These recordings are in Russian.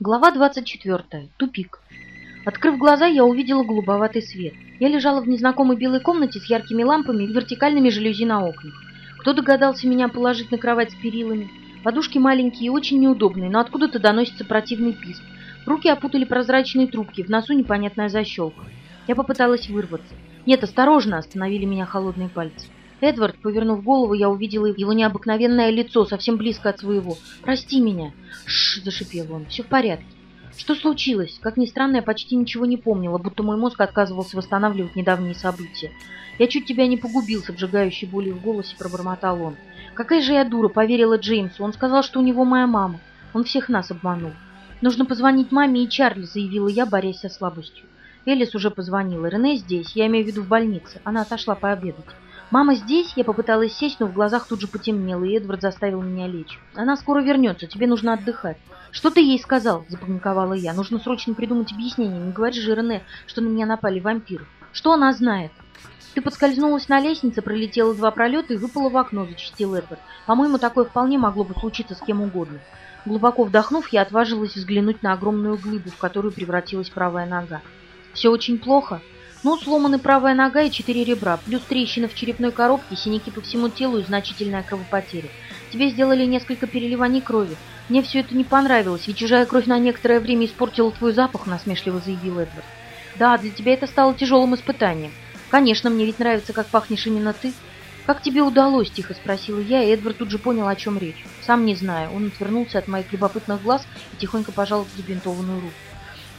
Глава 24. Тупик. Открыв глаза, я увидела голубоватый свет. Я лежала в незнакомой белой комнате с яркими лампами и вертикальными жалюзи на окнах. Кто догадался меня положить на кровать с перилами? Подушки маленькие и очень неудобные, но откуда-то доносится противный писк. Руки опутали прозрачные трубки, в носу непонятная защелка. Я попыталась вырваться. Нет, осторожно, остановили меня холодные пальцы. Эдвард, повернув голову, я увидела его необыкновенное лицо, совсем близко от своего. «Прости меня!» «Шш!» – зашипел он. «Все в порядке». Что случилось? Как ни странно, я почти ничего не помнила, будто мой мозг отказывался восстанавливать недавние события. «Я чуть тебя не погубил», — с обжигающей болью в голосе пробормотал он. «Какая же я дура!» — поверила Джеймсу. Он сказал, что у него моя мама. Он всех нас обманул. «Нужно позвонить маме и Чарли», — заявила я, борясь со слабостью. Элис уже позвонила. Рене здесь, я имею в виду в больнице. Она отошла пообедать. «Мама здесь?» Я попыталась сесть, но в глазах тут же потемнело, и Эдвард заставил меня лечь. «Она скоро вернется, тебе нужно отдыхать». «Что ты ей сказал?» – запаниковала я. «Нужно срочно придумать объяснение. Не говори же Рене, что на меня напали вампиры. Что она знает?» «Ты подскользнулась на лестнице, пролетела два пролета и выпала в окно», – зачастил Эдвард. «По-моему, такое вполне могло бы случиться с кем угодно». Глубоко вдохнув, я отважилась взглянуть на огромную глыбу, в которую превратилась правая нога. «Все очень плохо?» Ну, сломаны правая нога и четыре ребра, плюс трещины в черепной коробке, синяки по всему телу и значительная кровопотеря. Тебе сделали несколько переливаний крови. Мне все это не понравилось, ведь чужая кровь на некоторое время испортила твой запах, насмешливо заявил Эдвард. Да, для тебя это стало тяжелым испытанием. Конечно, мне ведь нравится, как пахнешь именно ты. Как тебе удалось, тихо спросила я, и Эдвард тут же понял, о чем речь. Сам не знаю. Он отвернулся от моих любопытных глаз и тихонько пожал забинтованную руку.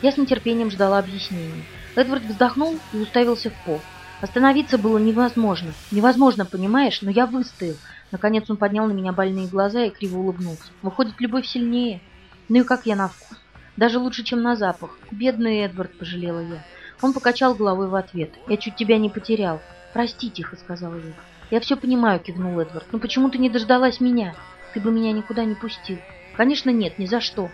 Я с нетерпением ждала объяснений. Эдвард вздохнул и уставился в пол. Остановиться было невозможно. Невозможно, понимаешь, но я выстоял. Наконец он поднял на меня больные глаза и криво улыбнулся. Выходит, любовь сильнее. Ну и как я на вкус? Даже лучше, чем на запах. Бедный Эдвард, пожалела я. Он покачал головой в ответ. Я чуть тебя не потерял. Прости, тихо сказала я. Я все понимаю, кивнул Эдвард. Но почему ты не дождалась меня? Ты бы меня никуда не пустил. Конечно, нет, ни за что.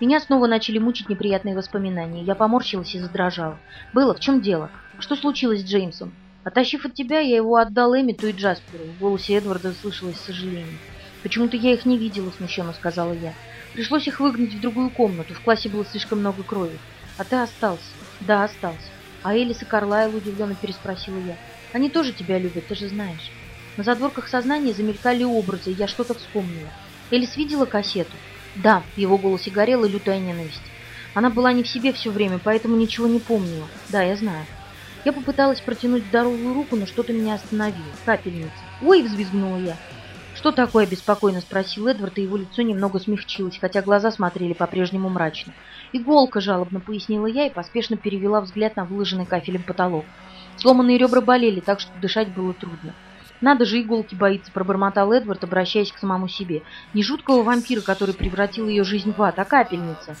Меня снова начали мучить неприятные воспоминания. Я поморщилась и задрожала. «Было, в чем дело? Что случилось с Джеймсом?» Оттащив от тебя, я его отдал Эмиту и Джасперу. В голосе Эдварда слышалось сожаление. «Почему-то я их не видела», — смущенно сказала я. «Пришлось их выгнать в другую комнату. В классе было слишком много крови. А ты остался?» «Да, остался». «А Элис и Карлайл?» — удивленно переспросила я. «Они тоже тебя любят, ты же знаешь». На задворках сознания замелькали образы, я что-то вспомнила. Элис видела кассету? Да, в его голосе горела лютая ненависть. Она была не в себе все время, поэтому ничего не помнила. Да, я знаю. Я попыталась протянуть здоровую руку, но что-то меня остановило. Капельница. «Ой!» — взвизгнула я. «Что такое?» — беспокойно спросил Эдвард, и его лицо немного смягчилось, хотя глаза смотрели по-прежнему мрачно. «Иголка!» — жалобно пояснила я и поспешно перевела взгляд на выложенный кафелем потолок. Сломанные ребра болели, так что дышать было трудно. «Надо же, иголки боится», — пробормотал Эдвард, обращаясь к самому себе. «Не жуткого вампира, который превратил ее жизнь в ад, а капельница».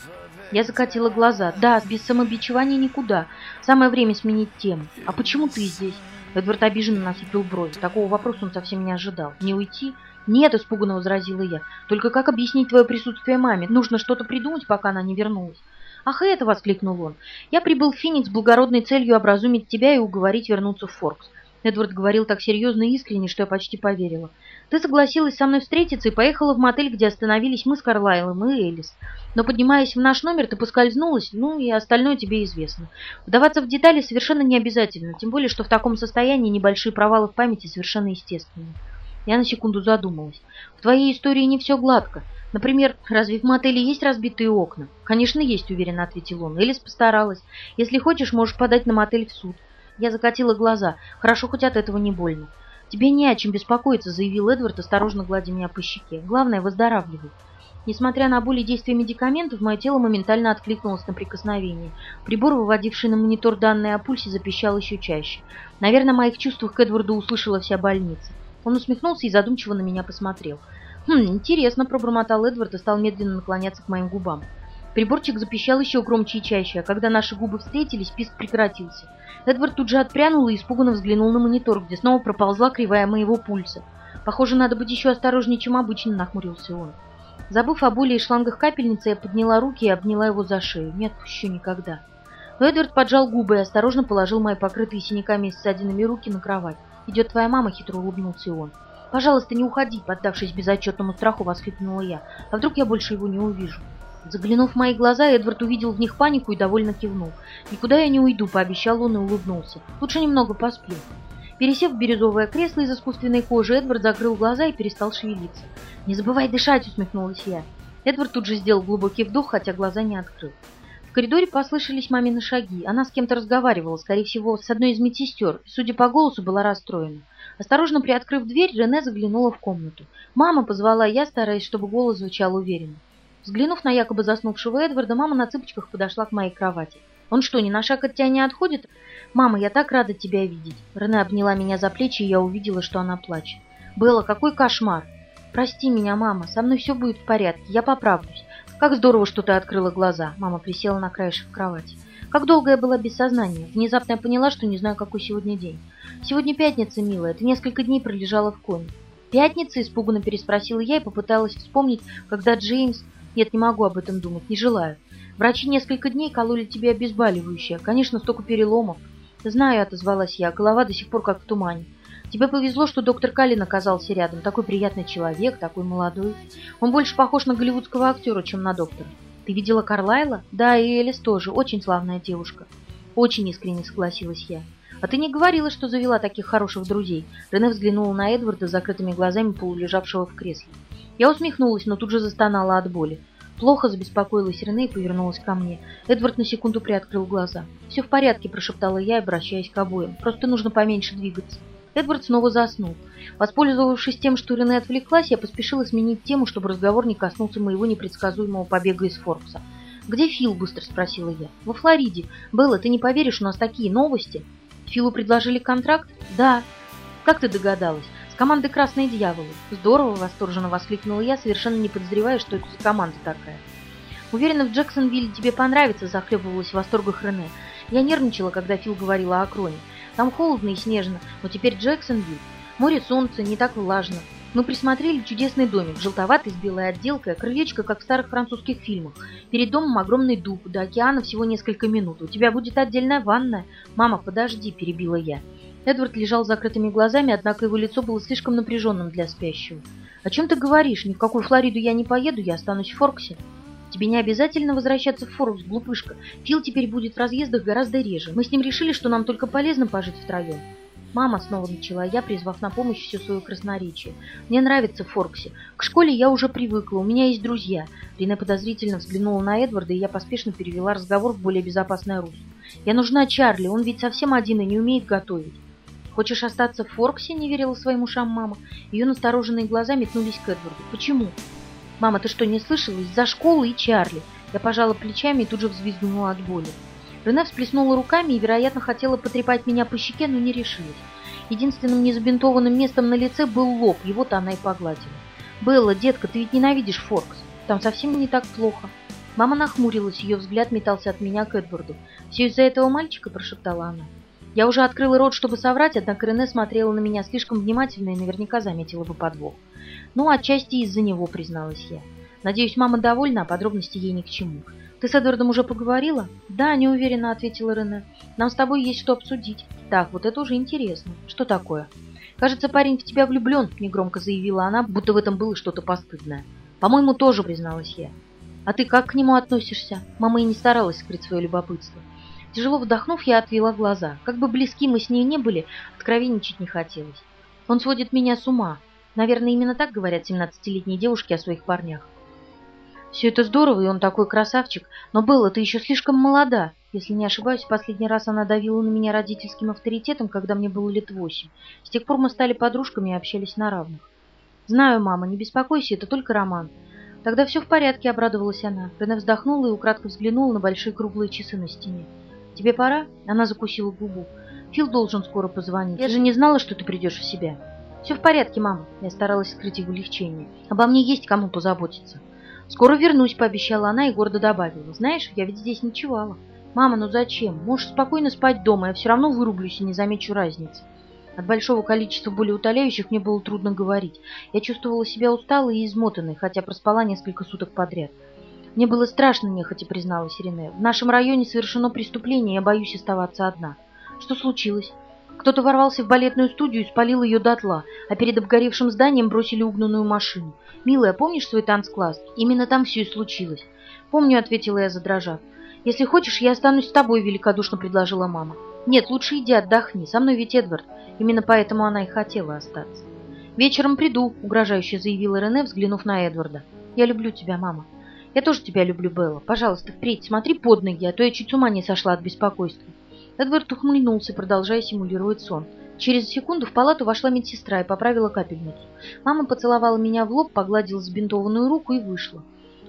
Я закатила глаза. «Да, без самобичевания никуда. Самое время сменить тему. А почему ты здесь?» Эдвард обиженно насыпил бровь. Такого вопроса он совсем не ожидал. «Не уйти?» «Нет», — испуганно возразила я. «Только как объяснить твое присутствие маме? Нужно что-то придумать, пока она не вернулась». «Ах, это!» — воскликнул он. «Я прибыл в Феникс с благородной целью образумить тебя и уговорить вернуться в Форкс. Эдвард говорил так серьезно и искренне, что я почти поверила. «Ты согласилась со мной встретиться и поехала в мотель, где остановились мы с Карлайлом и Элис. Но, поднимаясь в наш номер, ты поскользнулась, ну и остальное тебе известно. Вдаваться в детали совершенно не обязательно, тем более, что в таком состоянии небольшие провалы в памяти совершенно естественны». Я на секунду задумалась. «В твоей истории не все гладко. Например, разве в мотеле есть разбитые окна?» «Конечно, есть», — уверенно ответил он. «Элис постаралась. Если хочешь, можешь подать на мотель в суд». Я закатила глаза. Хорошо, хоть от этого не больно. «Тебе не о чем беспокоиться», — заявил Эдвард, осторожно гладя меня по щеке. «Главное, выздоравливай». Несмотря на боль и действие медикаментов, мое тело моментально откликнулось на прикосновение. Прибор, выводивший на монитор данные о пульсе, запищал еще чаще. Наверное, в моих чувствах к Эдварду услышала вся больница. Он усмехнулся и задумчиво на меня посмотрел. «Хм, интересно», — пробормотал Эдвард и стал медленно наклоняться к моим губам. Приборчик запищал еще громче и чаще, а когда наши губы встретились, писк прекратился. Эдвард тут же отпрянул и испуганно взглянул на монитор, где снова проползла кривая моего пульса. «Похоже, надо быть еще осторожнее, чем обычно», — нахмурился он. Забыв о боли и шлангах капельницы, я подняла руки и обняла его за шею. Не отпущу никогда. Но Эдвард поджал губы и осторожно положил мои покрытые синяками и ссадинами руки на кровать. «Идет твоя мама», — хитро улыбнулся он. «Пожалуйста, не уходи», — поддавшись безотчетному страху, воскликнула я. «А вдруг я больше его не увижу?» Заглянув в мои глаза, Эдвард увидел в них панику и довольно кивнул. «Никуда я не уйду», — пообещал он и улыбнулся. «Лучше немного посплю». Пересев в бирюзовое кресло из искусственной кожи, Эдвард закрыл глаза и перестал шевелиться. «Не забывай дышать!» — усмехнулась я. Эдвард тут же сделал глубокий вдох, хотя глаза не открыл. В коридоре послышались мамины шаги. Она с кем-то разговаривала, скорее всего, с одной из медсестер, и, судя по голосу, была расстроена. Осторожно приоткрыв дверь, Рене заглянула в комнату. «Мама!» — позвала я, стараясь, чтобы голос звучал уверенно. Взглянув на якобы заснувшего Эдварда, мама на цыпочках подошла к моей кровати. «Он что, ни на шаг от тебя не отходит?» «Мама, я так рада тебя видеть!» Рене обняла меня за плечи, и я увидела, что она плачет. «Белла, какой кошмар!» «Прости меня, мама, со мной все будет в порядке, я поправлюсь. Как здорово, что ты открыла глаза!» Мама присела на краешек кровати. Как долго я была без сознания. Внезапно я поняла, что не знаю, какой сегодня день. Сегодня пятница, милая. Ты несколько дней пролежала в коме. Пятница? Испуганно переспросила я и попыталась вспомнить, когда Джеймс... Нет, не могу об этом думать, не желаю. Врачи несколько дней кололи тебе обезболивающее. Конечно, столько переломов. Знаю, отозвалась я, голова до сих пор как в тумане. Тебе повезло, что доктор Каллин оказался рядом. Такой приятный человек, такой молодой. Он больше похож на голливудского актера, чем на доктора. Ты видела Карлайла? Да, и Элис тоже. Очень славная девушка. Очень искренне согласилась я. А ты не говорила, что завела таких хороших друзей? Рене взглянула на Эдварда с закрытыми глазами полулежавшего в кресле. Я усмехнулась, но тут же застонала от боли. Плохо забеспокоилась Рене и повернулась ко мне. Эдвард на секунду приоткрыл глаза. «Все в порядке», – прошептала я, обращаясь к обоим. «Просто нужно поменьше двигаться». Эдвард снова заснул. Воспользовавшись тем, что Рене отвлеклась, я поспешила сменить тему, чтобы разговор не коснулся моего непредсказуемого побега из Форкса. «Где Фил?» – быстро спросила я. «Во Флориде. Белла, ты не поверишь, у нас такие новости». «Филу предложили контракт?» «Да». «Как ты догадалась?» «С командой «Красные дьяволы». «Здорово!» – восторженно воскликнула я, совершенно не подозревая, что это за команда такая. «Уверена, в Джексонвилле тебе понравится», – захлебывалась в восторгах Рене. Я нервничала, когда Фил говорила о Кроне. Там холодно и снежно, но теперь Джексонвилл. Море солнца, не так влажно. Мы присмотрели чудесный домик, желтоватый с белой отделкой, крылечко, как в старых французских фильмах. Перед домом огромный дуб, до океана всего несколько минут. У тебя будет отдельная ванная. Мама, подожди, перебила я. Эдвард лежал с закрытыми глазами, однако его лицо было слишком напряженным для спящего. «О чем ты говоришь? Ни в какую Флориду я не поеду, я останусь в Форксе». Тебе не обязательно возвращаться в Форекс, глупышка. Фил теперь будет в разъездах гораздо реже. Мы с ним решили, что нам только полезно пожить втроем. Мама снова начала я, призвав на помощь все свое красноречие. Мне нравится Форкси. К школе я уже привыкла, у меня есть друзья. Рене подозрительно взглянула на Эдварда, и я поспешно перевела разговор в более безопасное русло. Я нужна Чарли, он ведь совсем один и не умеет готовить. «Хочешь остаться в Форксе?» – не верила своим ушам мама. Ее настороженные глаза метнулись к Эдварду. «Почему?» «Мама, ты что, не слышала? Из-за школы и Чарли!» Я пожала плечами и тут же взвизгнула от боли. Рене всплеснула руками и, вероятно, хотела потрепать меня по щеке, но не решилась. Единственным незабинтованным местом на лице был лоб, его-то она и погладила. «Белла, детка, ты ведь ненавидишь Форкс. Там совсем не так плохо». Мама нахмурилась, ее взгляд метался от меня к Эдварду. «Все из-за этого мальчика?» – прошептала она. Я уже открыла рот, чтобы соврать, однако Рене смотрела на меня слишком внимательно и наверняка заметила бы подвох. Ну, отчасти из-за него, призналась я. Надеюсь, мама довольна, а подробности ей ни к чему. Ты с Эдвардом уже поговорила? Да, неуверенно ответила Рене. Нам с тобой есть что обсудить. Так, вот это уже интересно. Что такое? Кажется, парень в тебя влюблен, негромко заявила она, будто в этом было что-то постыдное. По-моему, тоже призналась я. А ты как к нему относишься? Мама и не старалась скрыть свое любопытство. Тяжело вдохнув, я отвела глаза. Как бы близки мы с ней не были, откровенничать не хотелось. Он сводит меня с ума. Наверное, именно так говорят 17-летние девушки о своих парнях. Все это здорово, и он такой красавчик, но Белла, ты еще слишком молода. Если не ошибаюсь, последний раз она давила на меня родительским авторитетом, когда мне было лет восемь. С тех пор мы стали подружками и общались на равных. Знаю, мама, не беспокойся, это только роман. Тогда все в порядке, обрадовалась она. Рене вздохнула и украдко взглянула на большие круглые часы на стене. «Тебе пора?» Она закусила губу. «Фил должен скоро позвонить. Я же не знала, что ты придешь в себя». «Все в порядке, мама». Я старалась скрыть его легчение. «Обо мне есть кому позаботиться». «Скоро вернусь», — пообещала она и гордо добавила. «Знаешь, я ведь здесь ночевала». «Мама, ну зачем? Можешь спокойно спать дома, я все равно вырублюсь и не замечу разницы». От большого количества болеутоляющих мне было трудно говорить. Я чувствовала себя усталой и измотанной, хотя проспала несколько суток подряд. Мне было страшно, нехотя призналась Ирине. В нашем районе совершено преступление, я боюсь оставаться одна. Что случилось? Кто-то ворвался в балетную студию и спалил ее дотла, а перед обгоревшим зданием бросили угнанную машину. Милая, помнишь свой танцкласс? Именно там все и случилось. «Помню», — ответила я, задрожав. «Если хочешь, я останусь с тобой», — великодушно предложила мама. «Нет, лучше иди отдохни, со мной ведь Эдвард». Именно поэтому она и хотела остаться. «Вечером приду», — угрожающе заявила Рене, взглянув на Эдварда. «Я люблю тебя, мама». «Я тоже тебя люблю, Белла. Пожалуйста, впредь смотри под ноги, а то я чуть с ума не сошла от беспокойства». Эдвард ухмыльнулся, продолжая симулировать сон. Через секунду в палату вошла медсестра и поправила капельницу. Мама поцеловала меня в лоб, погладила забинтованную руку и вышла.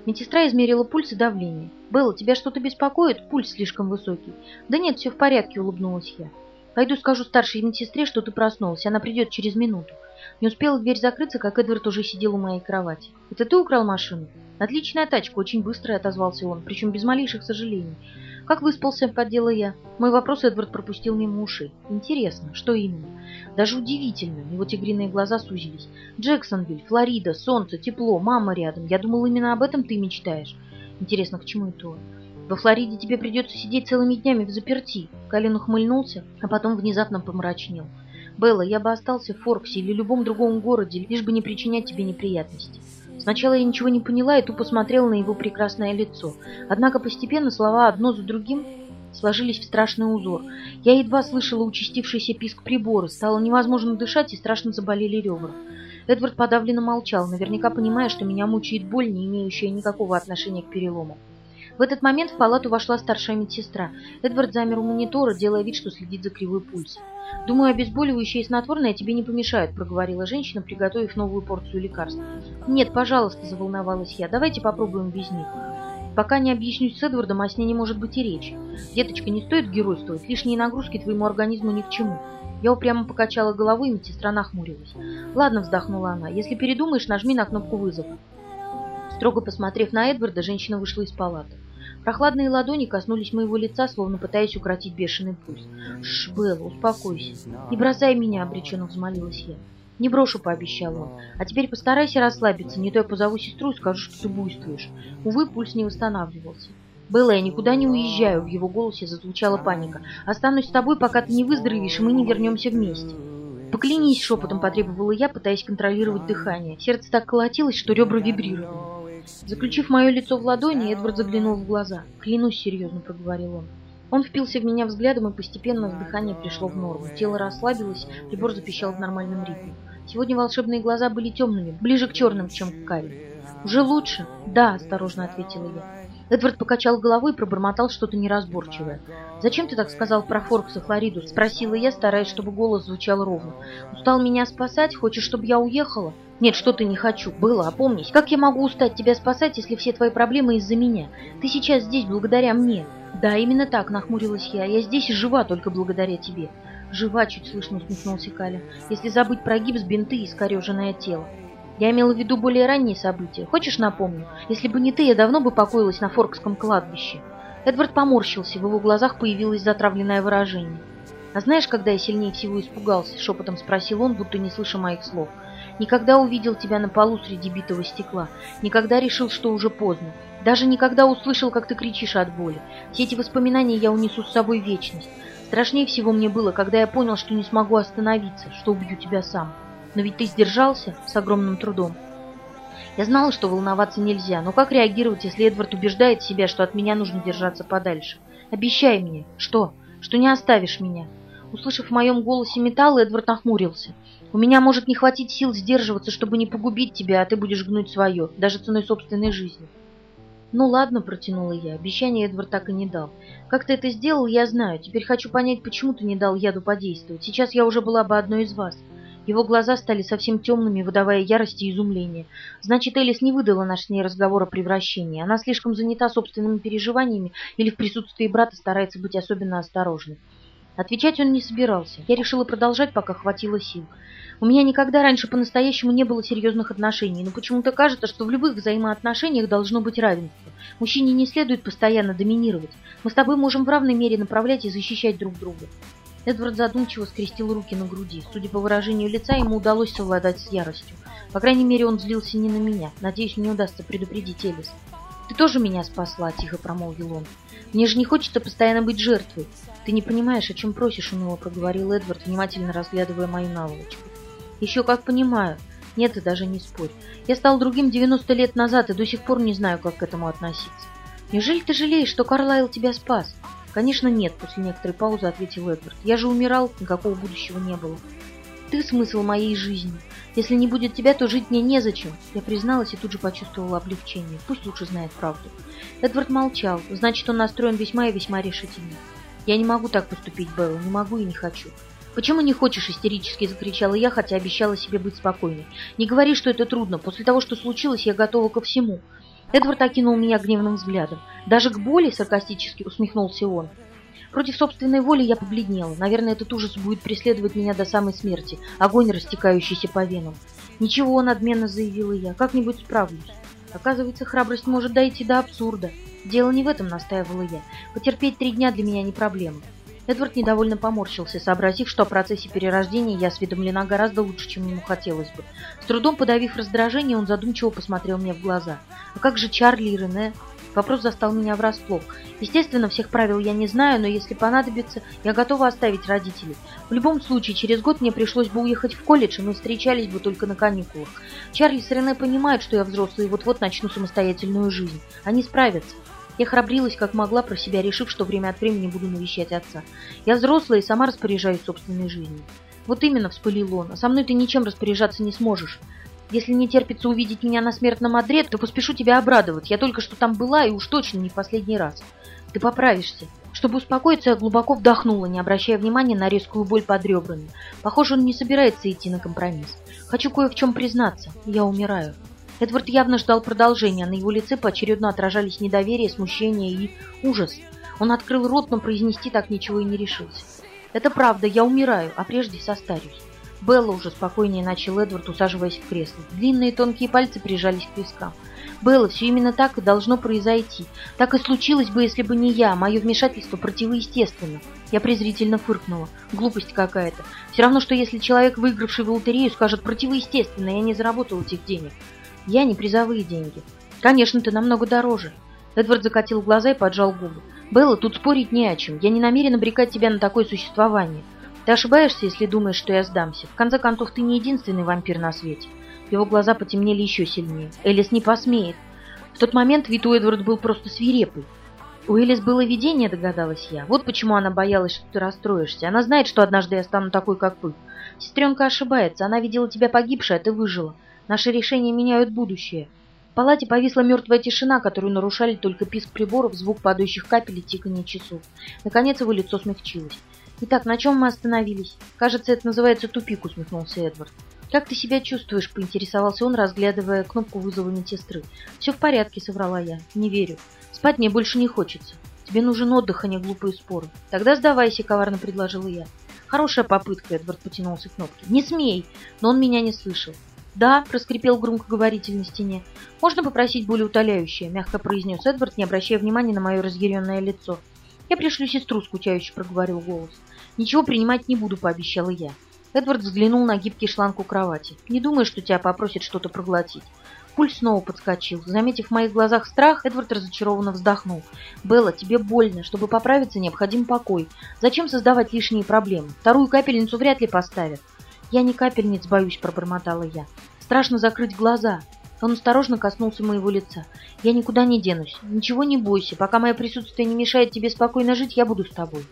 Медсестра измерила пульс и давление. «Белла, тебя что-то беспокоит? Пульс слишком высокий». «Да нет, все в порядке», — улыбнулась я. «Пойду скажу старшей медсестре, что ты проснулась. Она придет через минуту». Не успела дверь закрыться, как Эдвард уже сидел у моей кровати. «Это ты украл машину?» «Отличная тачка, очень быстро», — отозвался он, причем без малейших сожалений. «Как выспался?» – поддела я. Мой вопрос Эдвард пропустил мимо ушей. «Интересно, что именно?» «Даже удивительно!» Его тигриные глаза сузились. «Джексонвиль, Флорида, солнце, тепло, мама рядом. Я думал, именно об этом ты мечтаешь. Интересно, к чему это Во Флориде тебе придется сидеть целыми днями в заперти». Калин ухмыльнулся, а потом внезапно помрачнел. «Белла, я бы остался в Форксе или любом другом городе, лишь бы не причинять тебе неприятностей. Сначала я ничего не поняла и тупо смотрела на его прекрасное лицо. Однако постепенно слова одно за другим сложились в страшный узор. Я едва слышала участившийся писк прибора, стало невозможно дышать и страшно заболели ребра. Эдвард подавленно молчал, наверняка понимая, что меня мучает боль, не имеющая никакого отношения к перелому. В этот момент в палату вошла старшая медсестра. Эдвард замер у монитора, делая вид, что следит за кривой пульс. «Думаю, обезболивающее и снотворное тебе не помешают», — проговорила женщина, приготовив новую порцию лекарств. «Нет, пожалуйста», — заволновалась я, — «давайте попробуем без них». Пока не объяснюсь с Эдвардом, о сне не может быть и речи. Деточка, не стоит геройствовать, лишние нагрузки твоему организму ни к чему. Я упрямо покачала головой, и медсестра нахмурилась. «Ладно», — вздохнула она, — «если передумаешь, нажми на кнопку вызова». Строго посмотрев на Эдварда, женщина вышла из палаты. Прохладные ладони коснулись моего лица, словно пытаясь укротить бешеный пульс. «Шш, Белла, успокойся. Не бросай меня», — обреченно взмолилась я. «Не брошу», — пообещал он. «А теперь постарайся расслабиться, не то я позову сестру и скажу, что ты буйствуешь». Увы, пульс не восстанавливался. «Белла, я никуда не уезжаю», — в его голосе зазвучала паника. «Останусь с тобой, пока ты не выздоровеешь, и мы не вернемся вместе». «Поклянись», — шепотом потребовала я, пытаясь контролировать дыхание. Сердце так колотилось, что ребра вибрировали. Заключив мое лицо в ладони, Эдвард заглянул в глаза. «Клянусь серьезно», — проговорил он. Он впился в меня взглядом, и постепенно дыхание пришло в норму. Тело расслабилось, прибор запищал в нормальном ритме. Сегодня волшебные глаза были темными, ближе к черным, чем к карим. «Уже лучше?» «Да», — осторожно ответила я. Эдвард покачал головой и пробормотал что-то неразборчивое. «Зачем ты так сказал про Форкс и Флориду?» — спросила я, стараясь, чтобы голос звучал ровно. «Устал меня спасать? Хочешь, чтобы я уехала?» «Нет, что ты не хочу. Было, опомнись. Как я могу устать тебя спасать, если все твои проблемы из-за меня? Ты сейчас здесь благодаря мне». «Да, именно так», — нахмурилась я. «Я здесь жива только благодаря тебе». «Жива», — чуть слышно усмехнулся Каля. «Если забыть про гипс, бинты и искореженное тело». Я имела в виду более ранние события. Хочешь, напомню? Если бы не ты, я давно бы покоилась на Форкском кладбище. Эдвард поморщился, в его глазах появилось затравленное выражение. «А знаешь, когда я сильнее всего испугался?» — шепотом спросил он, будто не слыша моих слов. Никогда увидел тебя на полу среди битого стекла. Никогда решил, что уже поздно. Даже никогда услышал, как ты кричишь от боли. Все эти воспоминания я унесу с собой в вечность. Страшнее всего мне было, когда я понял, что не смогу остановиться, что убью тебя сам. Но ведь ты сдержался с огромным трудом. Я знала, что волноваться нельзя, но как реагировать, если Эдвард убеждает себя, что от меня нужно держаться подальше? Обещай мне. Что? Что не оставишь меня? Услышав в моем голосе металл, Эдвард нахмурился. У меня может не хватить сил сдерживаться, чтобы не погубить тебя, а ты будешь гнуть свое, даже ценой собственной жизни. Ну ладно, протянула я. Обещание Эдвард так и не дал. Как ты это сделал, я знаю. Теперь хочу понять, почему ты не дал яду подействовать. Сейчас я уже была бы одной из вас. Его глаза стали совсем темными, выдавая ярость и изумление. Значит, Элис не выдала наш с ней разговор о превращении. Она слишком занята собственными переживаниями или в присутствии брата старается быть особенно осторожной. Отвечать он не собирался. Я решила продолжать, пока хватило сил. У меня никогда раньше по-настоящему не было серьезных отношений, но почему-то кажется, что в любых взаимоотношениях должно быть равенство. Мужчине не следует постоянно доминировать. Мы с тобой можем в равной мере направлять и защищать друг друга. Эдвард задумчиво скрестил руки на груди. Судя по выражению лица, ему удалось совладать с яростью. По крайней мере, он злился не на меня. Надеюсь, мне удастся предупредить Элис. «Ты тоже меня спасла», — тихо промолвил он. «Мне же не хочется постоянно быть жертвой. Ты не понимаешь, о чем просишь у него», — проговорил Эдвард, внимательно разглядывая мою наволочку. «Еще как понимаю. Нет, и даже не спорь. Я стал другим 90 лет назад и до сих пор не знаю, как к этому относиться. Неужели ты жалеешь, что Карлайл тебя спас? Конечно, нет, после некоторой паузы ответил Эдвард. Я же умирал, никакого будущего не было. Ты смысл моей жизни. Если не будет тебя, то жить мне незачем. Я призналась и тут же почувствовала облегчение. Пусть лучше знает правду. Эдвард молчал. Значит, он настроен весьма и весьма решительно. Я не могу так поступить, Белла. Не могу и не хочу. «Почему не хочешь?» – истерически закричала я, хотя обещала себе быть спокойной. «Не говори, что это трудно. После того, что случилось, я готова ко всему». Эдвард окинул меня гневным взглядом. «Даже к боли?» – саркастически усмехнулся он. Против собственной воли я побледнела. Наверное, этот ужас будет преследовать меня до самой смерти. Огонь, растекающийся по венам. «Ничего», — надменно заявила я, — «как-нибудь справлюсь». Оказывается, храбрость может дойти до абсурда. Дело не в этом, настаивала я. Потерпеть три дня для меня не проблема. Эдвард недовольно поморщился, сообразив, что о процессе перерождения я осведомлена гораздо лучше, чем ему хотелось бы. С трудом подавив раздражение, он задумчиво посмотрел мне в глаза. «А как же Чарли и Рене?» Вопрос застал меня врасплох. Естественно, всех правил я не знаю, но если понадобится, я готова оставить родителей. В любом случае, через год мне пришлось бы уехать в колледж, и мы встречались бы только на каникулах. Чарли с Рене понимают, что я взрослый и вот-вот начну самостоятельную жизнь. Они справятся. Я храбрилась как могла про себя, решив, что время от времени буду навещать отца. Я взрослая и сама распоряжаюсь собственной жизнью. Вот именно, вспылил он, а со мной ты ничем распоряжаться не сможешь. Если не терпится увидеть меня на смертном одре, то поспешу тебя обрадовать. Я только что там была и уж точно не в последний раз. Ты поправишься. Чтобы успокоиться, я глубоко вдохнула, не обращая внимания на резкую боль под ребрами. Похоже, он не собирается идти на компромисс. Хочу кое в чем признаться. Я умираю. Эдвард явно ждал продолжения. На его лице поочередно отражались недоверие, смущение и ужас. Он открыл рот, но произнести так ничего и не решился. «Это правда, я умираю, а прежде состарюсь. Белла уже спокойнее начал Эдвард, усаживаясь в кресло. Длинные тонкие пальцы прижались к вискам. Белла, все именно так и должно произойти. Так и случилось бы, если бы не я. Мое вмешательство противоестественно. Я презрительно фыркнула. Глупость какая-то. Все равно, что если человек, выигравший в лотерею, скажет противоестественно, я не заработал этих денег. Я не призовые деньги. Конечно, ты намного дороже. Эдвард закатил глаза и поджал губы. Белла, тут спорить не о чем. Я не намерен обрекать тебя на такое существование. Ты ошибаешься, если думаешь, что я сдамся. В конце концов, ты не единственный вампир на свете. Его глаза потемнели еще сильнее. Элис не посмеет. В тот момент вид у Эдварда был просто свирепый. У Элис было видение, догадалась я. Вот почему она боялась, что ты расстроишься. Она знает, что однажды я стану такой, как вы. Сестренка ошибается. Она видела тебя погибшей, а ты выжила. Наши решения меняют будущее. В палате повисла мертвая тишина, которую нарушали только писк приборов, звук падающих капель и тиканье часов. Наконец его лицо смягчилось. «Итак, на чем мы остановились? Кажется, это называется тупик», — усмехнулся Эдвард. «Как ты себя чувствуешь?» — поинтересовался он, разглядывая кнопку вызова медсестры. «Все в порядке», — соврала я. «Не верю. Спать мне больше не хочется. Тебе нужен отдых, а не глупые споры. Тогда сдавайся», — коварно предложила я. «Хорошая попытка», — Эдвард потянулся к кнопке. «Не смей!» Но он меня не слышал. «Да», — проскрипел громкоговоритель на стене. «Можно попросить более утоляющее», — мягко произнес Эдвард, не обращая внимания на мое разъяренное лицо. «Я пришлю сестру», — скучающе проговорил голос. «Ничего принимать не буду», — пообещала я. Эдвард взглянул на гибкий шланг у кровати. «Не думаю, что тебя попросит что-то проглотить». Пульс снова подскочил. Заметив в моих глазах страх, Эдвард разочарованно вздохнул. «Белла, тебе больно. Чтобы поправиться, необходим покой. Зачем создавать лишние проблемы? Вторую капельницу вряд ли поставят». «Я не капельниц боюсь», — пробормотала я. «Страшно закрыть глаза». Он осторожно коснулся моего лица. «Я никуда не денусь. Ничего не бойся. Пока мое присутствие не мешает тебе спокойно жить, я буду с тобой».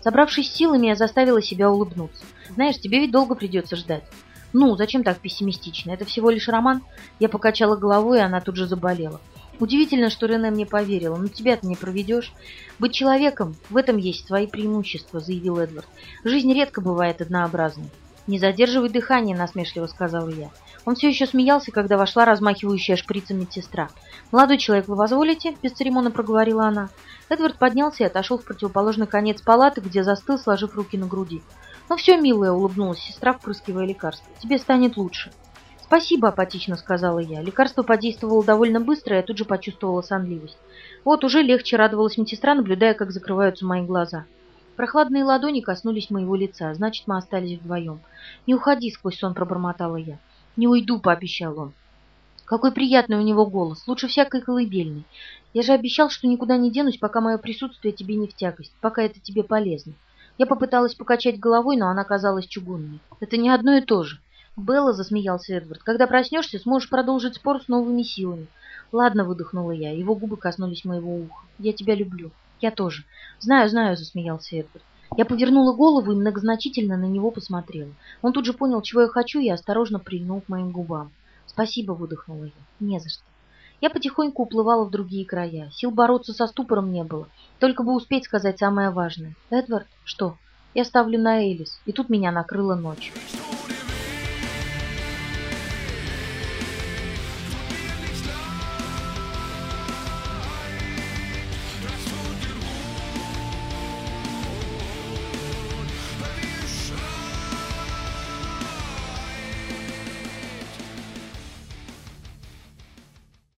Собравшись силами, я заставила себя улыбнуться. «Знаешь, тебе ведь долго придется ждать». «Ну, зачем так пессимистично? Это всего лишь роман?» Я покачала головой, и она тут же заболела. Удивительно, что Рене мне поверила, но тебя-то не проведешь. Быть человеком, в этом есть свои преимущества, заявил Эдвард. Жизнь редко бывает однообразной. Не задерживай дыхание, насмешливо сказала я. Он все еще смеялся, когда вошла размахивающая шприцем медсестра. «Молодой человек, вы позволите?» – бесцеремонно проговорила она. Эдвард поднялся и отошел в противоположный конец палаты, где застыл, сложив руки на груди. «Ну все, милая», — улыбнулась сестра, впрыскивая лекарство. «Тебе станет лучше». «Спасибо», — апатично сказала я. Лекарство подействовало довольно быстро, и я тут же почувствовала сонливость. Вот уже легче радовалась медсестра, наблюдая, как закрываются мои глаза. Прохладные ладони коснулись моего лица, значит, мы остались вдвоем. «Не уходи», — сквозь сон пробормотала я. «Не уйду», — пообещал он. Какой приятный у него голос, лучше всякой колыбельной. Я же обещал, что никуда не денусь, пока мое присутствие тебе не в тягость, пока это тебе полезно. Я попыталась покачать головой, но она казалась чугунной. Это не одно и то же. Белла, засмеялся Эдвард, когда проснешься, сможешь продолжить спор с новыми силами. «Ладно», — выдохнула я. Его губы коснулись моего уха. «Я тебя люблю». «Я тоже». «Знаю, знаю», — засмеялся Эдвард. Я повернула голову и многозначительно на него посмотрела. Он тут же понял, чего я хочу, и осторожно прильнул к моим губам. «Спасибо», — выдохнула я. «Не за что». Я потихоньку уплывала в другие края. Сил бороться со ступором не было. Только бы успеть сказать самое важное. «Эдвард, что?» Я ставлю на Элис, и тут меня накрыла ночь.